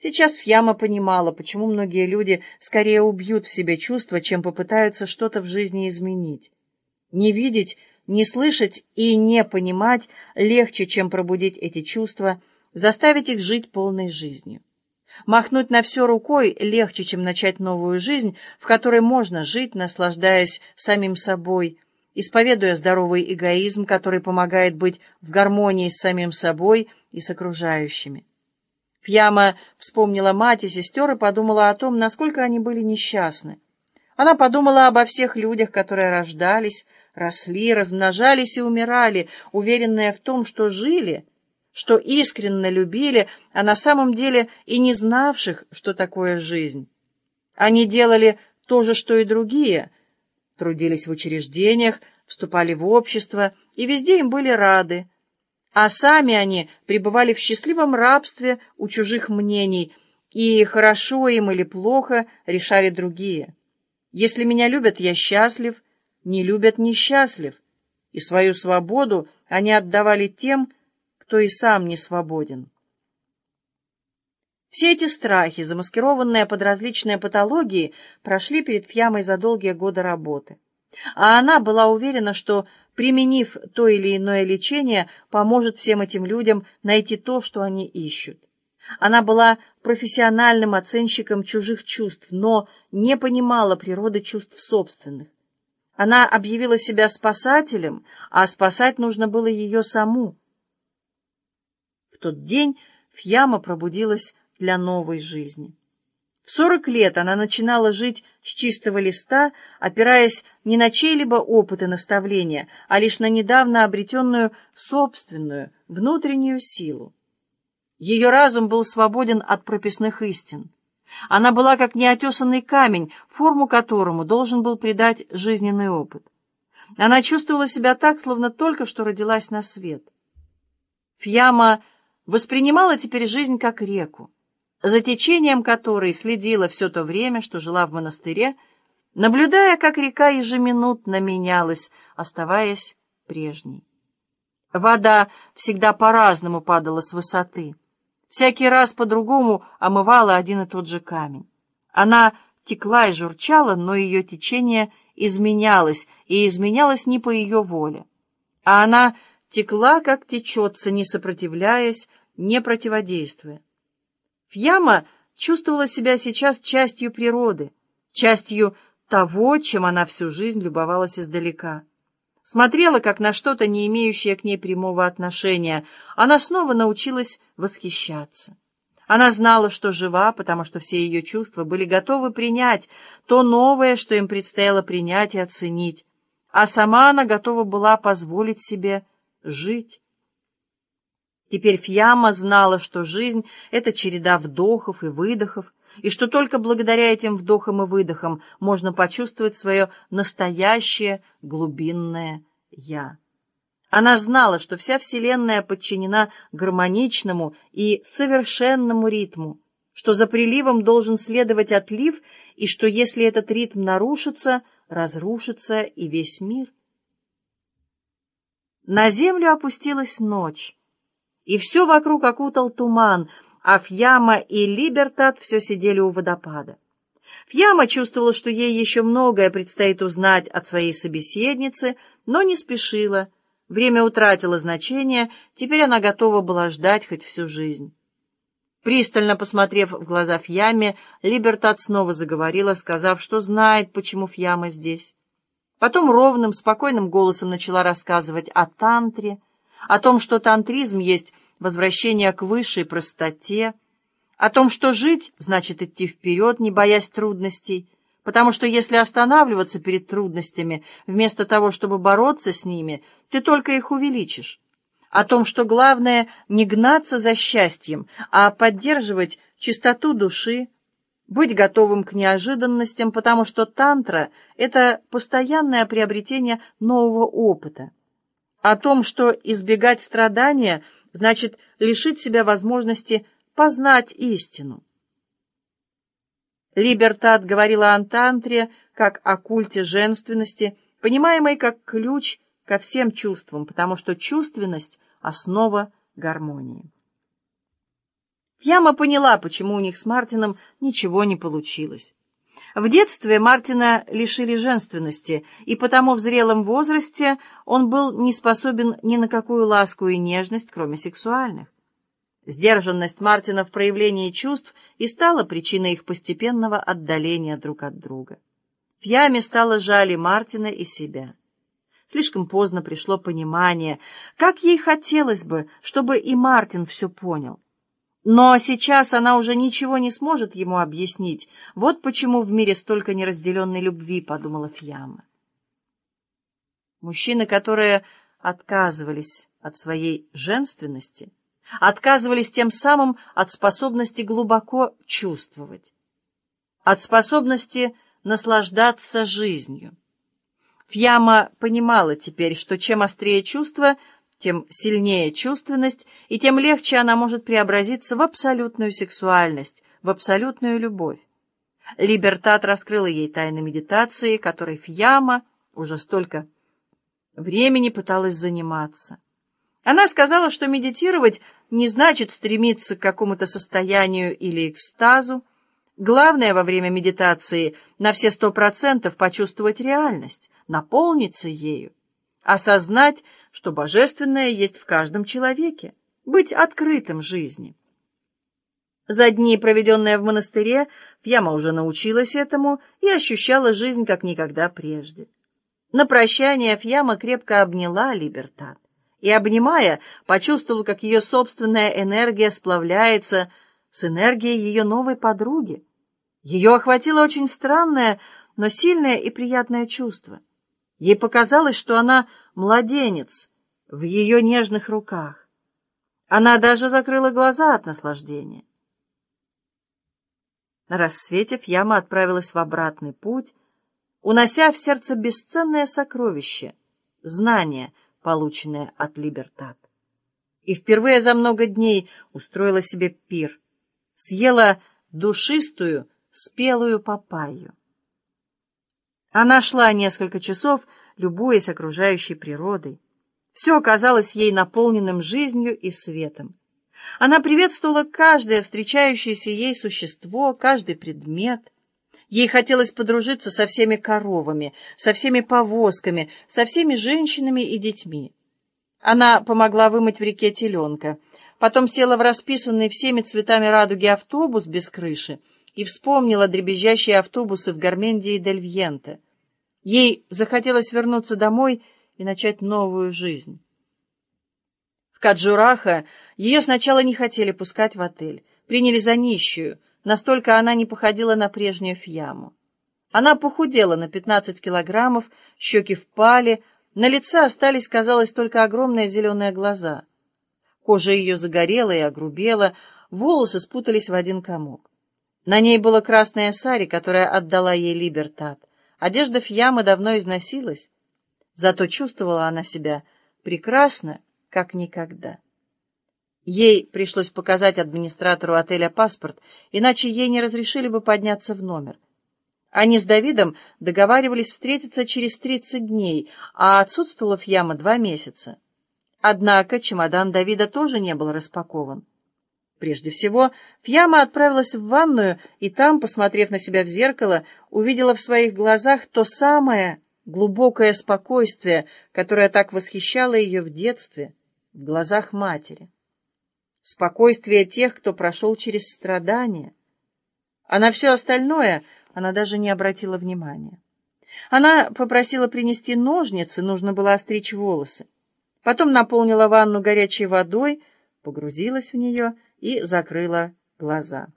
Сейчас Фьяма понимала, почему многие люди скорее убьют в себе чувства, чем попытаются что-то в жизни изменить. Не видеть, не слышать и не понимать легче, чем пробудить эти чувства, заставить их жить полной жизнью. Махнуть на все рукой легче, чем начать новую жизнь, в которой можно жить, наслаждаясь самим собой, исповедуя здоровый эгоизм, который помогает быть в гармонии с самим собой и с окружающими. Фьяма вспомнила мать и сестер и подумала о том, насколько они были несчастны. Она подумала обо всех людях, которые рождались, росли, размножались и умирали, уверенные в том, что жили, что искренне любили, а на самом деле и не знавших, что такое жизнь. Они делали то же, что и другие, трудились в учреждениях, вступали в общество, и везде им были рады, а сами они пребывали в счастливом рабстве у чужих мнений, и хорошо им или плохо решали другие. Если меня любят, я счастлив, не любят, несчастлив, и свою свободу они отдавали тем, кто и сам не свободен. Все эти страхи, замаскированные под различные патологии, прошли перед Фьямой за долгие годы работы. А она была уверена, что применив то или иное лечение, поможет всем этим людям найти то, что они ищут. Она была профессиональным оценщиком чужих чувств, но не понимала природы чувств собственных. Она объявила себя спасателем, а спасать нужно было ее саму. В тот день Фьяма пробудилась для новой жизни. Сорок лет она начинала жить с чистого листа, опираясь не на чей-либо опыт и наставления, а лишь на недавно обретенную собственную внутреннюю силу. Ее разум был свободен от прописных истин. Она была как неотесанный камень, форму которому должен был придать жизненный опыт. Она чувствовала себя так, словно только что родилась на свет. Фьяма воспринимала теперь жизнь как реку за течением которой следила все то время, что жила в монастыре, наблюдая, как река ежеминутно менялась, оставаясь прежней. Вода всегда по-разному падала с высоты. Всякий раз по-другому омывала один и тот же камень. Она текла и журчала, но ее течение изменялось, и изменялось не по ее воле. А она текла, как течется, не сопротивляясь, не противодействуя. Фьяма чувствовала себя сейчас частью природы, частью того, чем она всю жизнь любовалась издалека. Смотрела, как на что-то, не имеющее к ней прямого отношения. Она снова научилась восхищаться. Она знала, что жива, потому что все ее чувства были готовы принять то новое, что им предстояло принять и оценить. А сама она готова была позволить себе жить. Теперь Фьяма знала, что жизнь — это череда вдохов и выдохов, и что только благодаря этим вдохам и выдохам можно почувствовать свое настоящее глубинное «я». Она знала, что вся Вселенная подчинена гармоничному и совершенному ритму, что за приливом должен следовать отлив, и что если этот ритм нарушится, разрушится и весь мир. На землю опустилась ночь и все вокруг окутал туман, а Фьяма и Либертат все сидели у водопада. Фьяма чувствовала, что ей еще многое предстоит узнать от своей собеседницы, но не спешила. Время утратило значение, теперь она готова была ждать хоть всю жизнь. Пристально посмотрев в глаза Фьяме, Либертат снова заговорила, сказав, что знает, почему Фьяма здесь. Потом ровным, спокойным голосом начала рассказывать о тантре, о том, что тантризм есть возвращение к высшей простоте, о том, что жить значит идти вперед, не боясь трудностей, потому что если останавливаться перед трудностями, вместо того, чтобы бороться с ними, ты только их увеличишь. О том, что главное не гнаться за счастьем, а поддерживать чистоту души, быть готовым к неожиданностям, потому что тантра — это постоянное приобретение нового опыта о том, что избегать страдания значит лишить себя возможности познать истину. Либертат говорила о тантре как о культе женственности, понимаемой как ключ ко всем чувствам, потому что чувственность — основа гармонии. Фьяма поняла, почему у них с Мартином ничего не получилось. В детстве Мартина лишили женственности, и потому в зрелом возрасте он был не способен ни на какую ласку и нежность, кроме сексуальных. Сдержанность Мартина в проявлении чувств и стала причиной их постепенного отдаления друг от друга. В яме стало жаль Мартина, и себя. Слишком поздно пришло понимание, как ей хотелось бы, чтобы и Мартин все понял. Но сейчас она уже ничего не сможет ему объяснить. Вот почему в мире столько неразделенной любви, подумала Фьяма. Мужчины, которые отказывались от своей женственности, отказывались тем самым от способности глубоко чувствовать, от способности наслаждаться жизнью. Фьяма понимала теперь, что чем острее чувство, тем сильнее чувственность, и тем легче она может преобразиться в абсолютную сексуальность, в абсолютную любовь. Либертат раскрыла ей тайны медитации, которой Фьяма уже столько времени пыталась заниматься. Она сказала, что медитировать не значит стремиться к какому-то состоянию или экстазу. Главное во время медитации на все сто процентов почувствовать реальность, наполниться ею осознать, что божественное есть в каждом человеке, быть открытым жизни. За дни, проведенные в монастыре, Фьяма уже научилась этому и ощущала жизнь как никогда прежде. На прощание Фьяма крепко обняла Либертат и, обнимая, почувствовала, как ее собственная энергия сплавляется с энергией ее новой подруги. Ее охватило очень странное, но сильное и приятное чувство. Ей показалось, что она младенец в ее нежных руках. Она даже закрыла глаза от наслаждения. На рассвете Фьяма отправилась в обратный путь, унося в сердце бесценное сокровище — знание, полученное от Либертат. И впервые за много дней устроила себе пир, съела душистую, спелую папайю. Она шла несколько часов, любуясь окружающей природой. Все казалось ей наполненным жизнью и светом. Она приветствовала каждое встречающееся ей существо, каждый предмет. Ей хотелось подружиться со всеми коровами, со всеми повозками, со всеми женщинами и детьми. Она помогла вымыть в реке теленка, потом села в расписанный всеми цветами радуги автобус без крыши и вспомнила дребезжащие автобусы в Гармендии и Дельвьенте. Ей захотелось вернуться домой и начать новую жизнь. В Каджураха ее сначала не хотели пускать в отель, приняли за нищую, настолько она не походила на прежнюю Фьяму. Она похудела на 15 килограммов, щеки впали, на лице остались, казалось, только огромные зеленые глаза. Кожа ее загорела и огрубела, волосы спутались в один комок. На ней было красное сари, которое отдала ей Либертат. Одежда Фьямы давно износилась, зато чувствовала она себя прекрасно, как никогда. Ей пришлось показать администратору отеля паспорт, иначе ей не разрешили бы подняться в номер. Они с Давидом договаривались встретиться через 30 дней, а отсутствовала Фьяма два месяца. Однако чемодан Давида тоже не был распакован. Прежде всего, Фьяма отправилась в ванную, и там, посмотрев на себя в зеркало, увидела в своих глазах то самое глубокое спокойствие, которое так восхищало ее в детстве, в глазах матери. Спокойствие тех, кто прошел через страдания. А на все остальное она даже не обратила внимания. Она попросила принести ножницы, нужно было остричь волосы. Потом наполнила ванну горячей водой, погрузилась в нее и закрыла глаза.